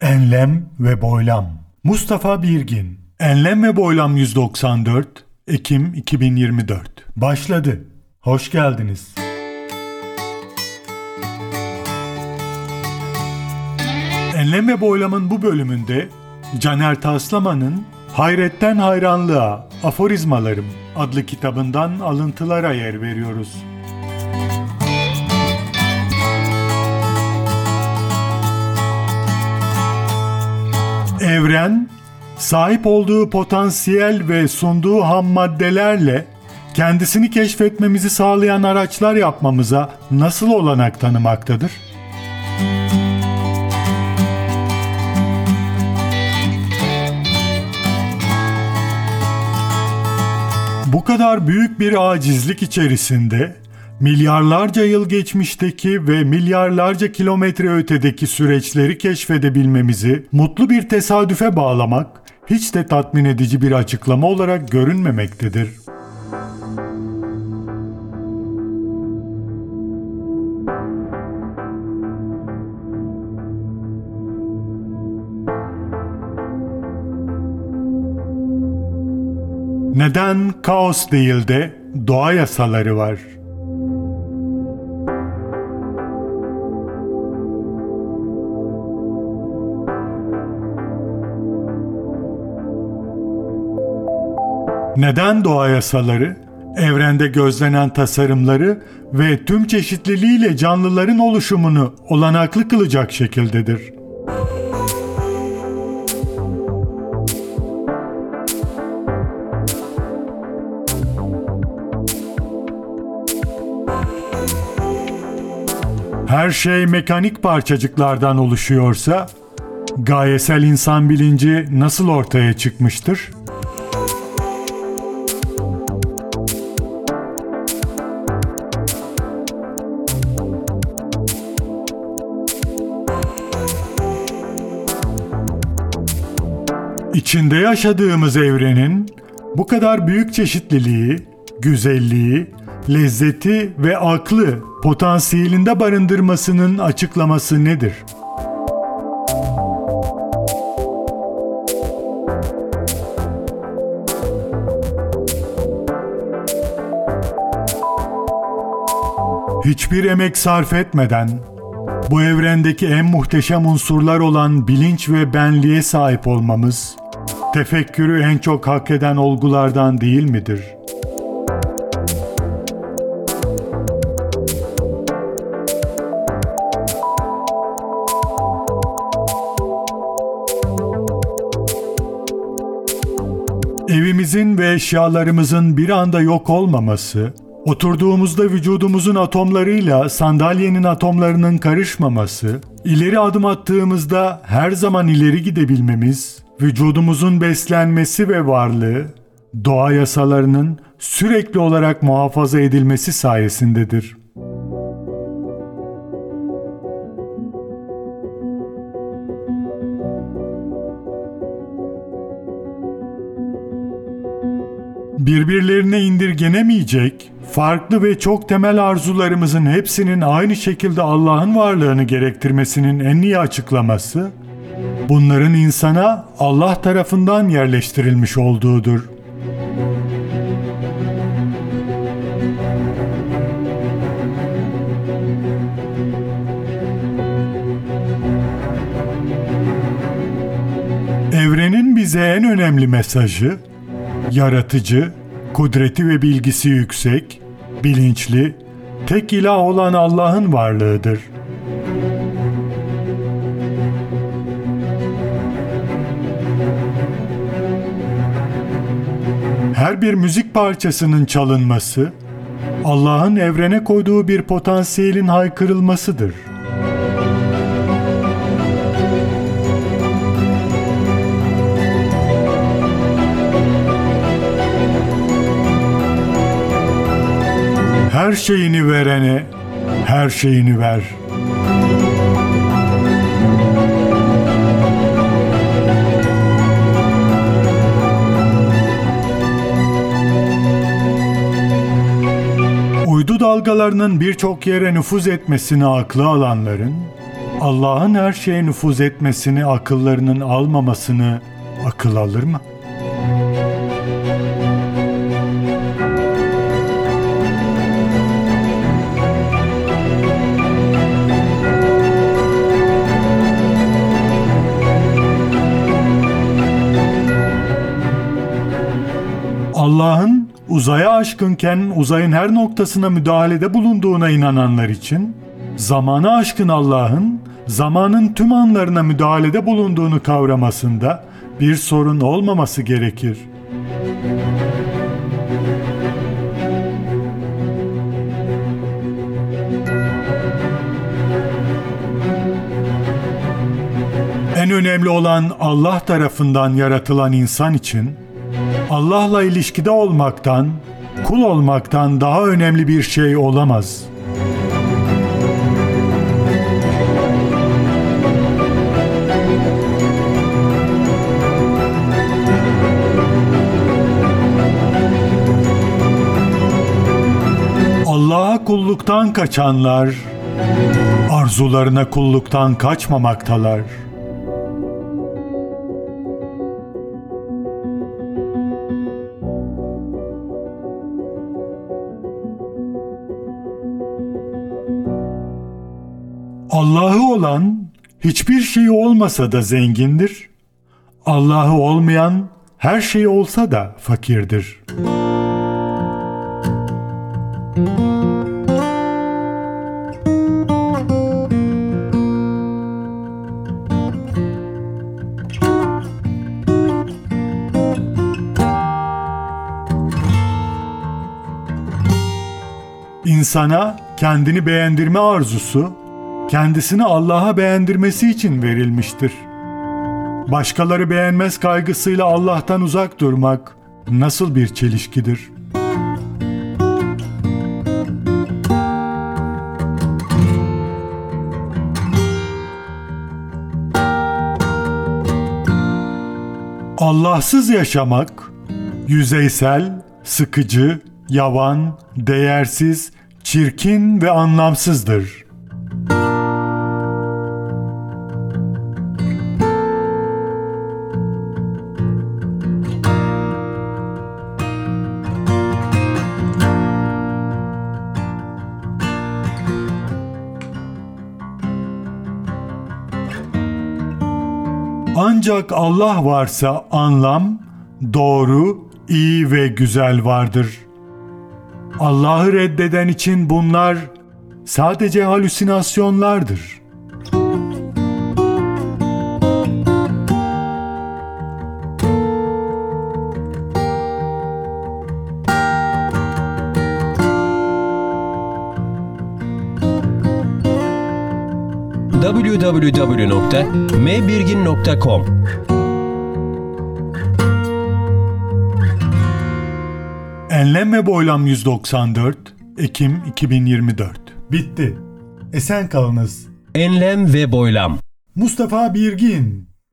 Enlem ve Boylam Mustafa Birgin Enlem ve Boylam 194 Ekim 2024 Başladı. Hoş geldiniz. Enlem ve Boylam'ın bu bölümünde Caner Taslaman'ın Hayretten Hayranlığa Aforizmalarım adlı kitabından alıntılara yer veriyoruz. Evren, sahip olduğu potansiyel ve sunduğu ham maddelerle kendisini keşfetmemizi sağlayan araçlar yapmamıza nasıl olanak tanımaktadır? Bu kadar büyük bir acizlik içerisinde milyarlarca yıl geçmişteki ve milyarlarca kilometre ötedeki süreçleri keşfedebilmemizi mutlu bir tesadüfe bağlamak hiç de tatmin edici bir açıklama olarak görünmemektedir. Neden kaos değil de doğa yasaları var? Neden doğa yasaları, evrende gözlenen tasarımları ve tüm çeşitliliğiyle canlıların oluşumunu olanaklı kılacak şekildedir? Her şey mekanik parçacıklardan oluşuyorsa, gayesel insan bilinci nasıl ortaya çıkmıştır? İçinde yaşadığımız evrenin bu kadar büyük çeşitliliği, güzelliği, lezzeti ve aklı potansiyelinde barındırmasının açıklaması nedir? Hiçbir emek sarf etmeden bu evrendeki en muhteşem unsurlar olan bilinç ve benliğe sahip olmamız tefekkürü en çok hak eden olgulardan değil midir? Evimizin ve eşyalarımızın bir anda yok olmaması, oturduğumuzda vücudumuzun atomlarıyla sandalyenin atomlarının karışmaması, ileri adım attığımızda her zaman ileri gidebilmemiz, vücudumuzun beslenmesi ve varlığı, doğa yasalarının sürekli olarak muhafaza edilmesi sayesindedir. birbirlerine indirgenemeyecek, farklı ve çok temel arzularımızın hepsinin aynı şekilde Allah'ın varlığını gerektirmesinin en iyi açıklaması, bunların insana Allah tarafından yerleştirilmiş olduğudur. Evrenin bize en önemli mesajı, yaratıcı, kudreti ve bilgisi yüksek, bilinçli, tek ilah olan Allah'ın varlığıdır. Her bir müzik parçasının çalınması, Allah'ın evrene koyduğu bir potansiyelin haykırılmasıdır. Her şeyini verene her şeyini ver. Dalgalarının birçok yere nüfuz etmesini aklı alanların, Allah'ın her şeye nüfuz etmesini, akıllarının almamasını akıl alır mı? Allah'ın uzaya aşkınken uzayın her noktasına müdahalede bulunduğuna inananlar için zamana aşkın Allah'ın zamanın tüm anlarına müdahalede bulunduğunu kavramasında bir sorun olmaması gerekir. En önemli olan Allah tarafından yaratılan insan için Allah'la ilişkide olmaktan, kul olmaktan daha önemli bir şey olamaz. Allah'a kulluktan kaçanlar arzularına kulluktan kaçmamaktalar. Allah'ı olan hiçbir şeyi olmasa da zengindir. Allah'ı olmayan her şey olsa da fakirdir. İnsana kendini beğendirme arzusu, kendisini Allah'a beğendirmesi için verilmiştir. Başkaları beğenmez kaygısıyla Allah'tan uzak durmak nasıl bir çelişkidir? Allahsız yaşamak yüzeysel, sıkıcı, yavan, değersiz, çirkin ve anlamsızdır. Ancak Allah varsa anlam, doğru, iyi ve güzel vardır. Allah'ı reddeden için bunlar sadece halüsinasyonlardır. www.mbirgin.com Enlem ve Boylam 194 Ekim 2024 Bitti. Esen kalınız. Enlem ve boylam. Mustafa Birgin